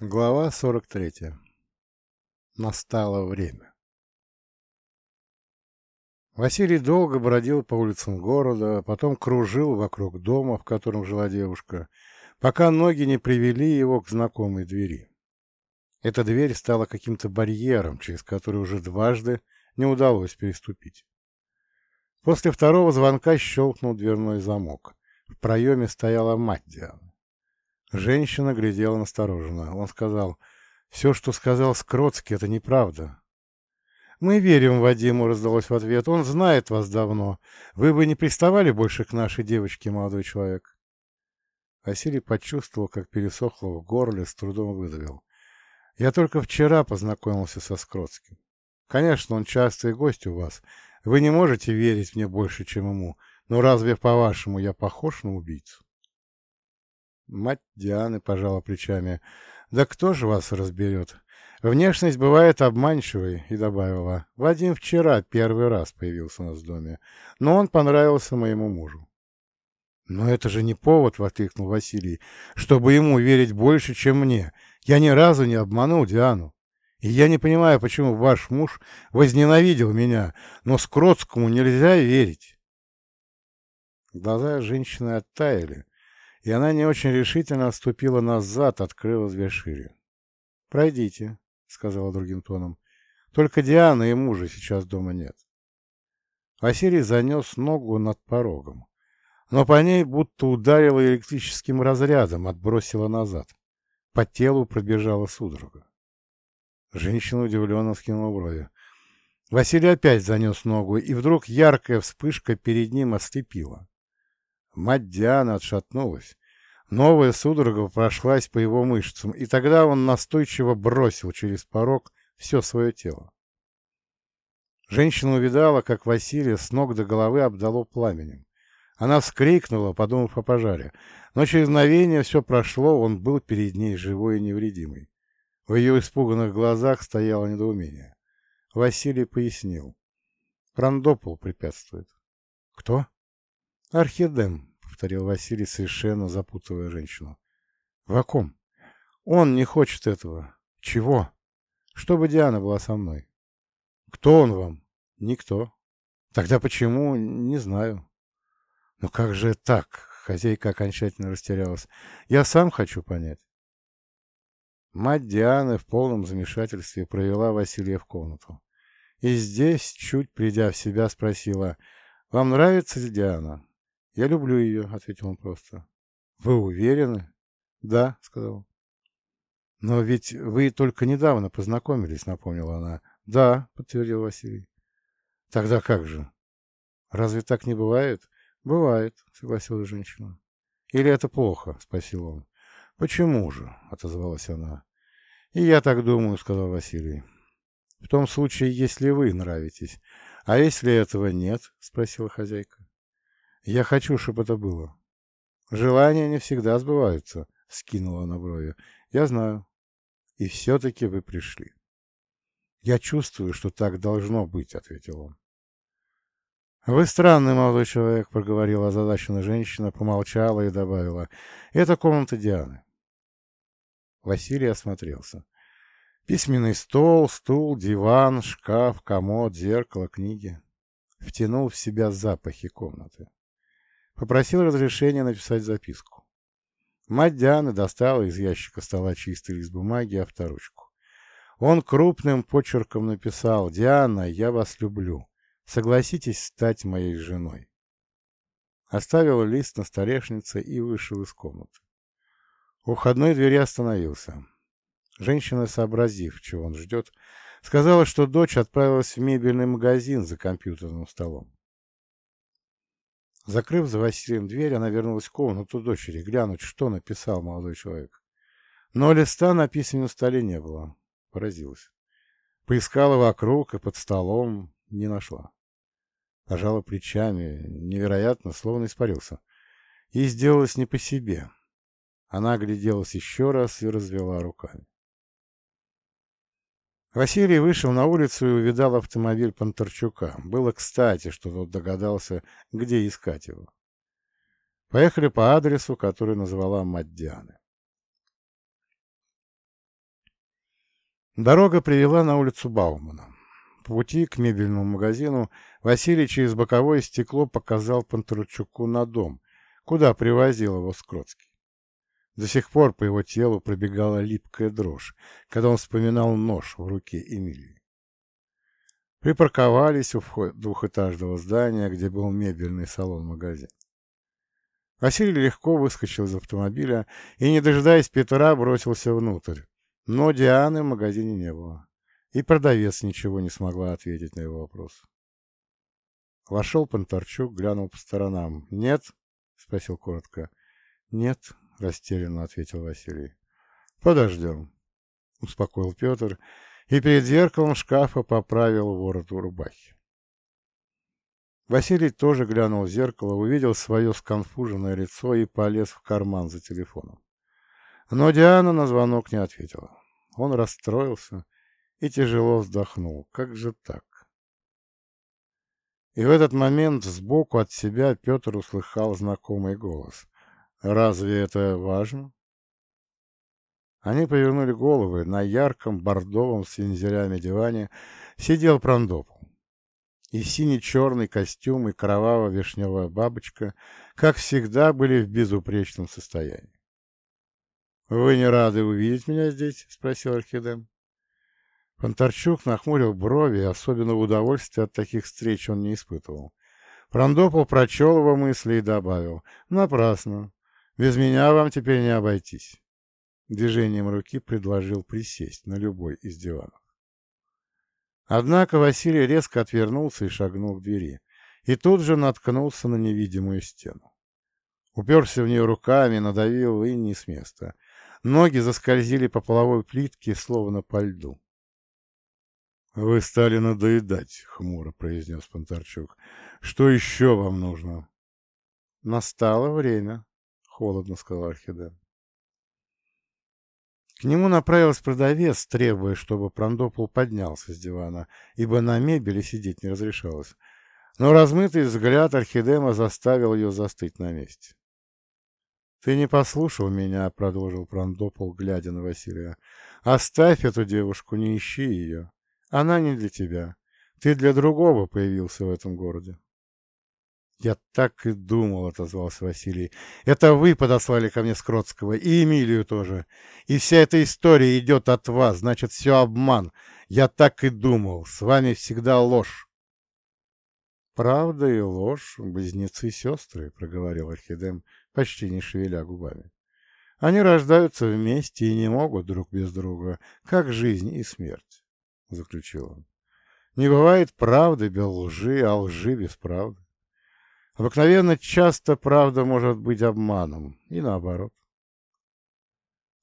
Глава 43. Настало время. Василий долго бродил по улицам города, потом кружил вокруг дома, в котором жила девушка, пока ноги не привели его к знакомой двери. Эта дверь стала каким-то барьером, через который уже дважды не удалось переступить. После второго звонка щелкнул дверной замок. В проеме стояла мать Дианы. Женщина глядела настороженно. Он сказал, «Все, что сказал Скротский, это неправда». «Мы верим Вадиму», — раздалось в ответ. «Он знает вас давно. Вы бы не приставали больше к нашей девочке, молодой человек?» Василий почувствовал, как пересохло в горле, с трудом выдавил. «Я только вчера познакомился со Скротским. Конечно, он частый гость у вас. Вы не можете верить мне больше, чем ему. Но разве, по-вашему, я похож на убийцу?» Мать Дианы пожала плечами. «Да кто же вас разберет? Внешность бывает обманчивой», — и добавила. «Вадим вчера первый раз появился у нас в доме, но он понравился моему мужу». «Но это же не повод», — воскликнул Василий, — «чтобы ему верить больше, чем мне. Я ни разу не обманул Диану. И я не понимаю, почему ваш муж возненавидел меня, но Скротскому нельзя верить». Глаза женщины оттаяли, и она не очень решительно отступила назад, открыла дверь шире. «Пройдите», — сказала другим тоном. «Только Дианы и мужа сейчас дома нет». Василий занес ногу над порогом, но по ней будто ударило электрическим разрядом, отбросило назад. По телу пробежала судорога. Женщина удивленно скинула брови. Василий опять занес ногу, и вдруг яркая вспышка перед ним ослепила. Мать Дианы отшатнулась. Новая судорога прошлась по его мышцам, и тогда он настойчиво бросил через порог все свое тело. Женщина увидала, как Василия с ног до головы обдало пламенем. Она вскрикнула, подумав о пожаре, но через мгновение все прошло, он был перед ней живой и невредимый. В ее испуганных глазах стояло недоумение. Василий пояснил. Прандопол препятствует. Кто? Архидем, повторил Василий, совершенно запутывая женщину. Ваком. Он не хочет этого. Чего? Чтобы Диана была со мной. Кто он вам? Никто. Тогда почему? Не знаю. Но как же так? Хозяйка окончательно растерялась. Я сам хочу понять. Мать Дианы в полном замешательстве провела Василия в комнату. И здесь, чуть придя в себя, спросила, «Вам нравится Диана?» «Я люблю ее», — ответил он просто. «Вы уверены?» «Да», — сказал он. «Но ведь вы только недавно познакомились», — напомнила она. «Да», — подтвердил Василий. «Тогда как же?» «Разве так не бывает?» «Бывает», — согласилась женщина. «Или это плохо?» — спросил он. «Почему же?» — отозвалась она. «И я так думаю», — сказал Василий. «В том случае, если вы нравитесь. А если этого нет?» — спросила хозяйка. Я хочу, чтобы это было. Желания не всегда сбываются, — скинула на брови. Я знаю. И все-таки вы пришли. Я чувствую, что так должно быть, — ответил он. «Вы странный молодой человек», — проговорила озадаченная женщина, помолчала и добавила. «Это комната Дианы». Василий осмотрелся. Письменный стол, стул, диван, шкаф, комод, зеркало, книги. Втянул в себя запахи комнаты. Попросил разрешения написать записку. Мать Дианы достала из ящика стола чистый лист бумаги и авторучку. Он крупным почерком написал «Диана, я вас люблю. Согласитесь стать моей женой». Оставил лист на столешнице и вышел из комнаты. У входной двери остановился. Женщина, сообразив, чего он ждет, сказала, что дочь отправилась в мебельный магазин за компьютерным столом. Закрыв за Василием дверь, она вернулась в комнату дочери, глянуть, что написал молодой человек. Но листа на письменном столе не было. Поразилась. Поискала вокруг и под столом, не нашла. Пожала плечами, невероятно, словно испарился. И сделалось не по себе. Она огляделась еще раз и развела руками. Василий вышел на улицу и увидал автомобиль Понтарчука. Было кстати, что тот догадался, где искать его. Поехали по адресу, который назвала мать Дианы. Дорога привела на улицу Баумана. По пути к мебельному магазину Василий через боковое стекло показал Панторчуку на дом, куда привозил его Скротский. До сих пор по его телу пробегала липкая дрожь, когда он вспоминал нож в руке Эмилии. Припарковались у двухэтажного здания, где был мебельный салон-магазин. Василий легко выскочил из автомобиля и, не дожидаясь Петра, бросился внутрь. Но Дианы в магазине не было, и продавец ничего не смогла ответить на его вопрос. Вошел Понтарчук, глянул по сторонам. «Нет?» — спросил коротко. «Нет», — растерянно ответил Василий. «Подождем», — успокоил Петр и перед зеркалом шкафа поправил ворот рубахи. Василий тоже глянул в зеркало, увидел свое сконфуженное лицо и полез в карман за телефоном. Но Диана на звонок не ответила. Он расстроился и тяжело вздохнул. Как же так? И в этот момент сбоку от себя Петр услыхал знакомый голос. «Разве это важно?» Они повернули головы. На ярком бордовом с вензелями диване сидел Прондопол. И синий-черный костюм, и кроваво-вишневая бабочка, как всегда, были в безупречном состоянии. «Вы не рады увидеть меня здесь?» — спросил Орхидем. Понтарчук нахмурил брови, особенно удовольствия от таких встреч он не испытывал. Прондопол прочел его мысли и добавил. «Напрасно. Без меня вам теперь не обойтись». Движением руки предложил присесть на любой из диванов. Однако Василий резко отвернулся и шагнул к двери, и тут же наткнулся на невидимую стену. Уперся в нее руками, надавил и не с места. Ноги заскользили по половой плитке, словно по льду. — Вы стали надоедать, — хмуро произнес Понтарчук. — Что еще вам нужно? — Настало время, — холодно сказал Орхиден. К нему направился продавец, требуя, чтобы Прондопол поднялся с дивана, ибо на мебели сидеть не разрешалось. Но размытый взгляд Орхидема заставил ее застыть на месте. «Ты не послушал меня», — продолжил Прондопол, глядя на Василия. «Оставь эту девушку, не ищи ее. Она не для тебя. Ты для другого появился в этом городе». «Я так и думал», — отозвался Василий. «Это вы подослали ко мне Скротского, и Эмилию тоже. И вся эта история идет от вас, значит, все обман. Я так и думал. С вами всегда ложь». «Правда и ложь — близнецы-сестры», — проговорил Орхидем, почти не шевеля губами. «Они рождаются вместе и не могут друг без друга, как жизнь и смерть», — заключил он. «Не бывает правды без лжи, а лжи без правды. Обыкновенно часто правда может быть обманом, и наоборот».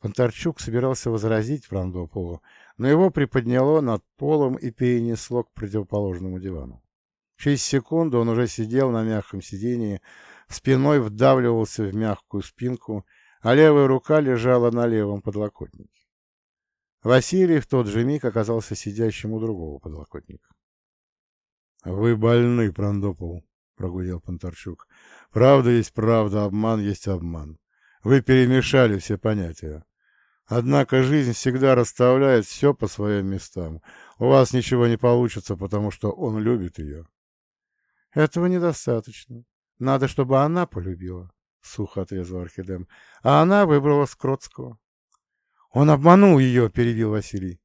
Понтарчук собирался возразить Франдополу, но его приподняло над полом и перенесло к противоположному дивану. Через секунду он уже сидел на мягком сидении, спиной вдавливался в мягкую спинку, а левая рука лежала на левом подлокотнике. Василий в тот же миг оказался сидящим у другого подлокотника. — Вы больны, Прондопол, — прогудел Понтарчук. — Правда есть правда, обман есть обман. Вы перемешали все понятия. Однако жизнь всегда расставляет все по своим местам. У вас ничего не получится, потому что он любит ее. — Этого недостаточно. Надо, чтобы она полюбила, — сухо отрезал Орхидем. А она выбрала Скротского. — Он обманул ее, — перебил Василий.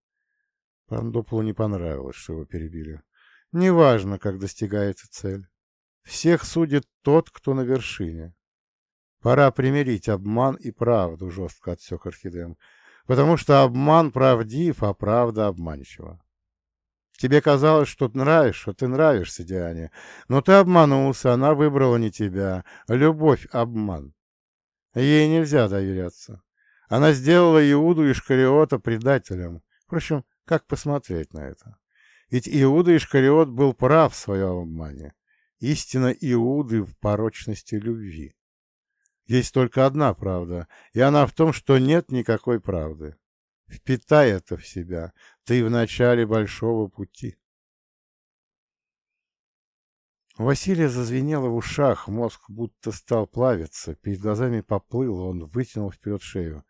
Пандополу не понравилось, что его перебили. Неважно, как достигается цель. Всех судит тот, кто на вершине. Пора примирить обман и правду, — жестко отсек Орхидем, — потому что обман правдив, а правда обманчива. Тебе казалось, что ты нравишься, ты нравишься Диане, но ты обманулся, она выбрала не тебя. Любовь — обман. Ей нельзя доверяться. Она сделала Иуду Ишкариота предателем. Впрочем, как посмотреть на это? Ведь Иуда Ишкариот был прав в своем обмане. Истина Иуды в порочности любви. Есть только одна правда, и она в том, что нет никакой правды. Впитай это в себя. Ты в начале большого пути. Василия зазвенело в ушах, мозг будто стал плавиться, перед глазами поплыл, он вытянул вперед шею.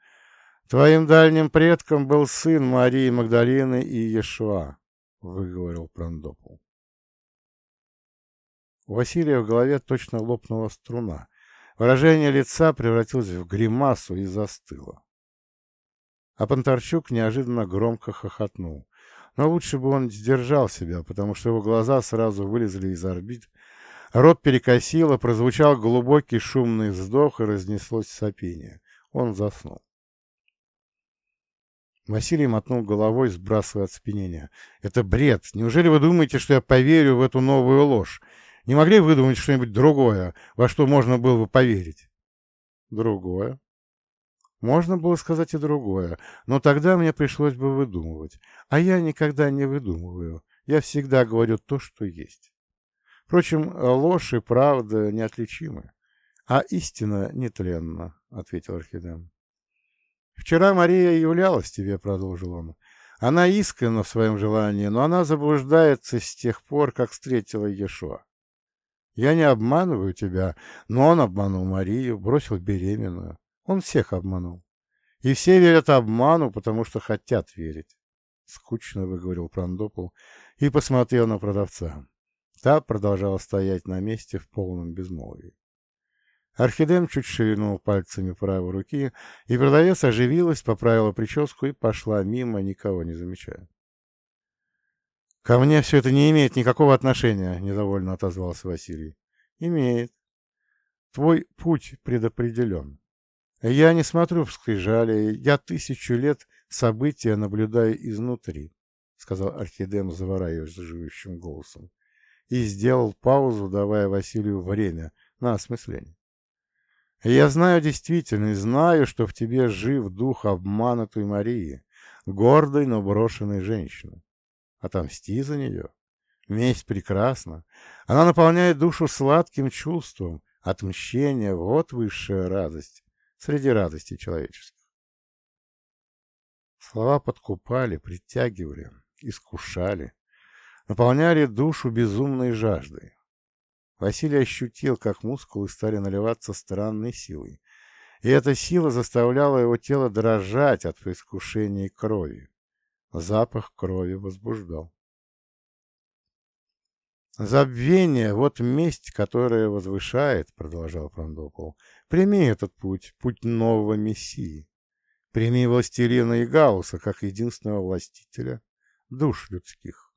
Твоим дальним предком был сын Марии Магдалины и Иешуа, — выговорил Прандопол. У Василия в голове точно лопнула струна. Выражение лица превратилось в гримасу и застыло. А Понтарчук неожиданно громко хохотнул. Но лучше бы он сдержал себя, потому что его глаза сразу вылезли из орбит, рот перекосило, прозвучал глубокий шумный вздох и разнеслось сопение. Он заснул. Василий мотнул головой, сбрасывая оцепенение. «Это бред! Неужели вы думаете, что я поверю в эту новую ложь? Не могли выдумать что-нибудь другое, во что можно было бы поверить?» «Другое?» Можно было сказать и другое, но тогда мне пришлось бы выдумывать. А я никогда не выдумываю. Я всегда говорю то, что есть. Впрочем, ложь и правда неотличимы. А истина нетленна, — ответил Архидем. «Вчера Мария являлась тебе», — продолжил он. «Она искренна в своем желании, но она заблуждается с тех пор, как встретила Иешуа. Я не обманываю тебя, но он обманул Марию, бросил беременную. Он всех обманул. И все верят обману, потому что хотят верить. Скучно выговорил Прандопол и посмотрел на продавца. Та продолжала стоять на месте в полном безмолвии. Орхидем чуть шевельнул пальцами правой руки, и продавец оживилась, поправила прическу и пошла мимо, никого не замечая. «Ко мне все это не имеет никакого отношения», — недовольно отозвался Василий. «Имеет. Твой путь предопределен. Я не смотрю в скрижали, я тысячу лет события наблюдаю изнутри, — сказал Орхидем, завораживающим голосом, и сделал паузу, давая Василию время на осмысление. Я знаю действительно и знаю, что в тебе жив дух обманутой Марии, гордой, но брошенной женщины. Отомсти за нее. Месть прекрасна. Она наполняет душу сладким чувством. Отмщение — вот высшая радость среди радостей человеческих. Слова подкупали, притягивали, искушали, наполняли душу безумной жаждой. Василий ощутил, как мускулы стали наливаться странной силой, и эта сила заставляла его тело дрожать от искушения крови. Запах крови возбуждал. «Забвение — вот месть, которая возвышает», — продолжал Пандопол. «Прими этот путь, путь нового Мессии. Прими властелина и Гаусса как единственного властителя душ людских».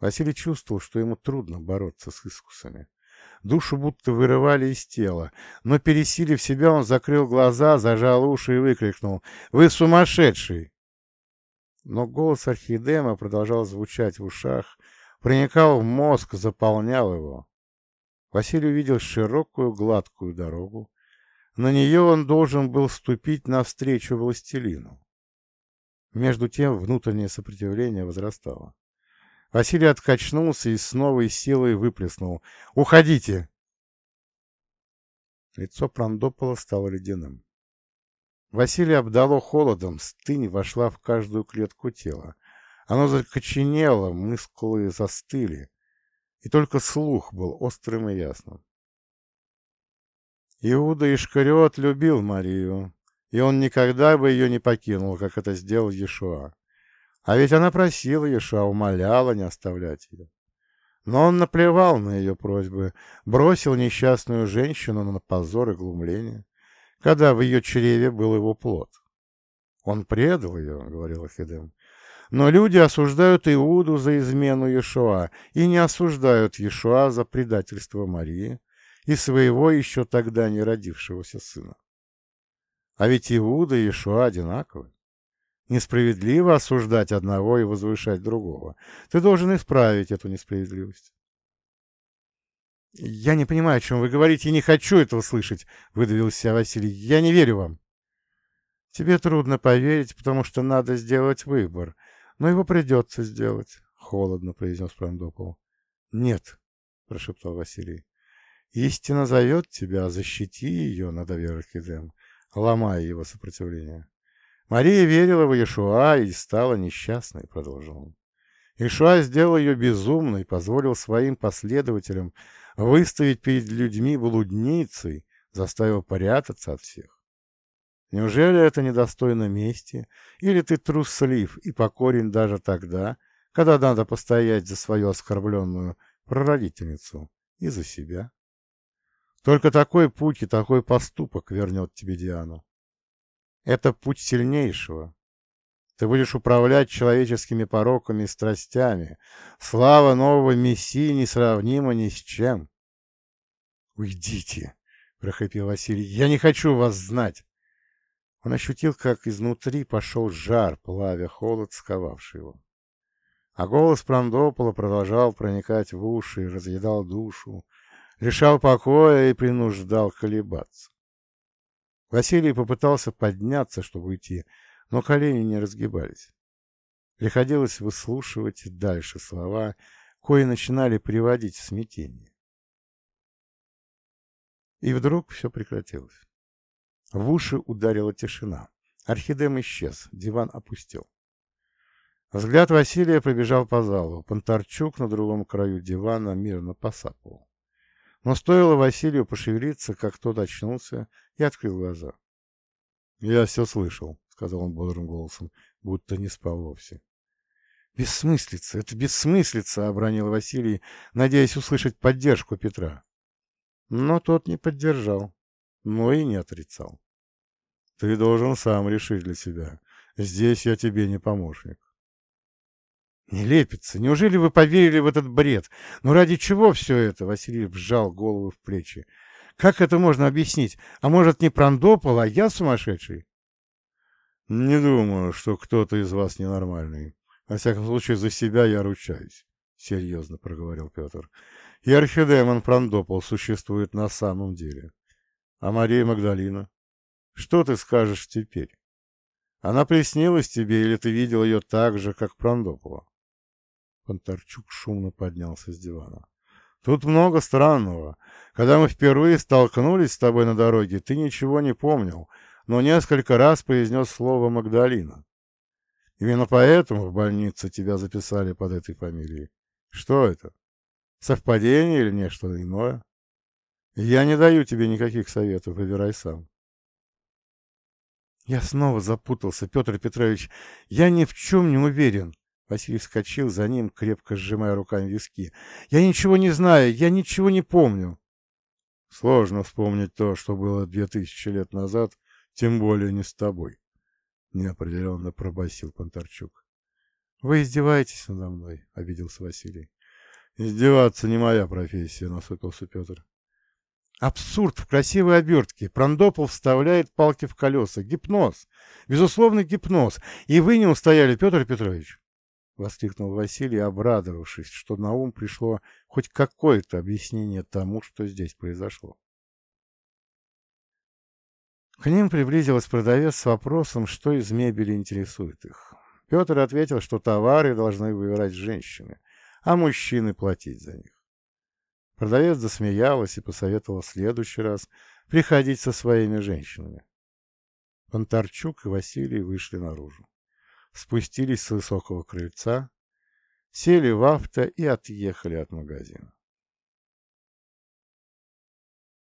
Василий чувствовал, что ему трудно бороться с искусами. Душу будто вырывали из тела, но, пересилив себя, он закрыл глаза, зажал уши и выкрикнул «Вы сумасшедший!» Но голос Архидема продолжал звучать в ушах, проникал в мозг, заполнял его. Василий увидел широкую гладкую дорогу. На нее он должен был ступить навстречу властелину. Между тем внутреннее сопротивление возрастало. Василий откачнулся и с новой силой выплеснул. «Уходите!» Лицо Прандопола стало ледяным. Василия обдало холодом, стынь вошла в каждую клетку тела. Оно закоченело, мускулы застыли, и только слух был острым и ясным. Иуда Ишкариот любил Марию, и он никогда бы ее не покинул, как это сделал Иешуа. А ведь она просила Иешуа, умоляла не оставлять ее. Но он наплевал на ее просьбы, бросил несчастную женщину на позор и глумление, когда в ее чреве был его плод. «Он предал ее», — говорил Ахидем, но люди осуждают Иуду за измену Иешуа и не осуждают Иешуа за предательство Марии и своего еще тогда не родившегося сына. А ведь Иуда и Иешуа одинаковы. Несправедливо осуждать одного и возвышать другого. Ты должен исправить эту несправедливость. «Я не понимаю, о чем вы говорите, и не хочу этого слышать», — выдавил себя Василий. «Я не верю вам». «Тебе трудно поверить, потому что надо сделать выбор. Но его придется сделать, — холодно произнес Прандопол. — Нет, — прошептал Василий. — Истина зовет тебя, защити ее, надавил Архидем, ломая его сопротивление. Мария верила в Иешуа и стала несчастной, — продолжил он. Ишуа сделал ее безумной, позволил своим последователям выставить перед людьми блудницей, заставил прятаться от всех. Неужели это недостойно мести? Или ты труслив и покорен даже тогда, когда надо постоять за свою оскорбленную прародительницу и за себя? Только такой путь и такой поступок вернет тебе Диану. Это путь сильнейшего. Ты будешь управлять человеческими пороками и страстями. Слава нового Мессии несравнима ни с чем. «Уйдите!» — прохрипел Василий. «Я не хочу вас знать!» Он ощутил, как изнутри пошел жар, плавя холод, сковавший его. А голос Прандопола продолжал проникать в уши, разъедал душу, лишал покоя и принуждал колебаться. Василий попытался подняться, чтобы уйти, но колени не разгибались. Приходилось выслушивать дальше слова, кои начинали приводить в смятение. И вдруг все прекратилось. В уши ударила тишина. Орхидем исчез, диван опустел. Взгляд Василия пробежал по залу. Понтарчук на другом краю дивана мирно посапывал. Но стоило Василию пошевелиться, как тот очнулся и открыл глаза. — Я все слышал, — сказал он бодрым голосом, будто не спал вовсе. — Бессмыслица, это бессмыслица, — обронил Василий, надеясь услышать поддержку Петра. Но тот не поддержал, но и не отрицал. — Ты должен сам решить для себя. Здесь я тебе не помощник. Не лепится. Неужели вы поверили в этот бред? Ну ради чего все это? Василий вжал голову в плечи. Как это можно объяснить? А может, не Прандопол, а я сумасшедший? Не думаю, что кто-то из вас ненормальный. Во всяком случае, за себя я ручаюсь, — серьезно проговорил Петр. И архидемон Прандопол существует на самом деле. А Мария Магдалина? Что ты скажешь теперь? Она приснилась тебе, или ты видел ее так же, как Прандопола? Понтарчук шумно поднялся с дивана. «Тут много странного. Когда мы впервые столкнулись с тобой на дороге, ты ничего не помнил, но несколько раз произнес слово «Магдалина». Именно поэтому в больнице тебя записали под этой фамилией. Что это? Совпадение или нечто иное? Я не даю тебе никаких советов, выбирай сам. Я снова запутался, Петр Петрович. Я ни в чем не уверен. Василий вскочил за ним, крепко сжимая руками виски. «Я ничего не знаю, я ничего не помню». «Сложно вспомнить то, что было две тысячи лет назад, тем более не с тобой», — неопределенно пробасил Понтарчук. «Вы издеваетесь надо мной», — обиделся Василий. «Издеваться не моя профессия», — насупился Петр. Абсурд в красивой обертке. Прандопол вставляет палки в колеса. Гипноз. Безусловно, гипноз. И вы не устояли, Петр Петрович. — воскликнул Василий, обрадовавшись, что на ум пришло хоть какое-то объяснение тому, что здесь произошло. К ним приблизилась продавец с вопросом, что из мебели интересует их. Петр ответил, что товары должны выбирать женщины, а мужчины платить за них. Продавец засмеялась и посоветовал в следующий раз приходить со своими женщинами. Понтарчук и Василий вышли наружу спустились с высокого крыльца, сели в авто и отъехали от магазина.